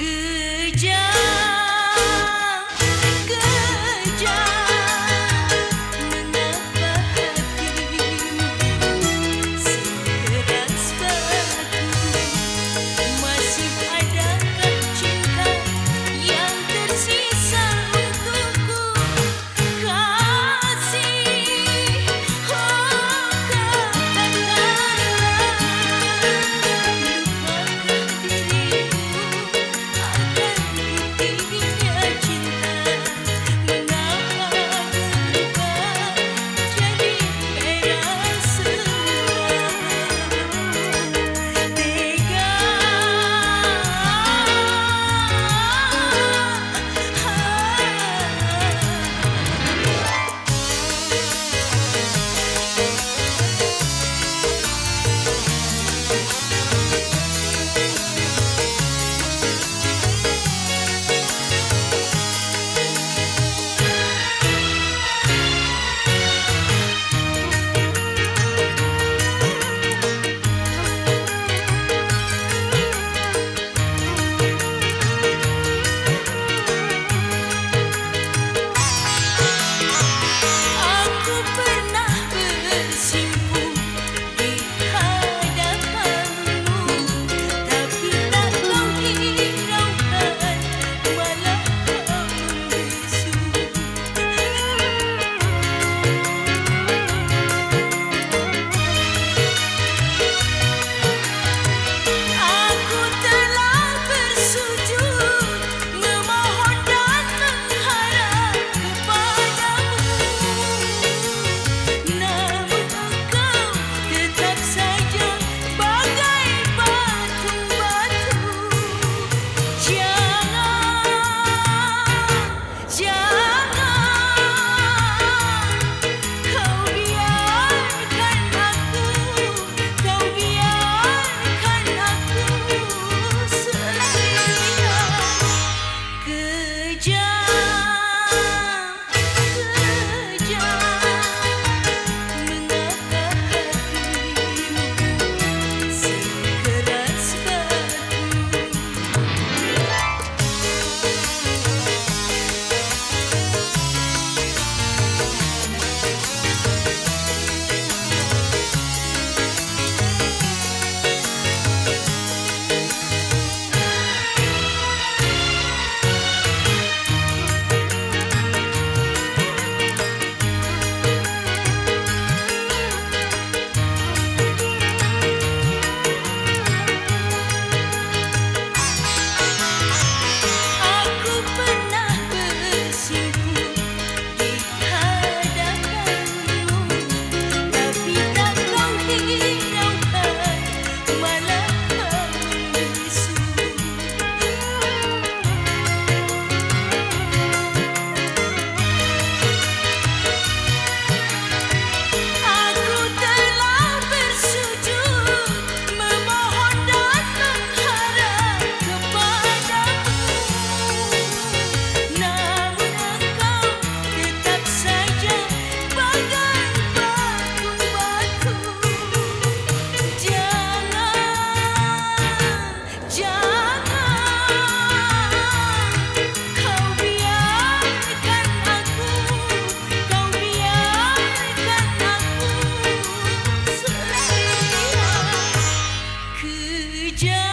Could? just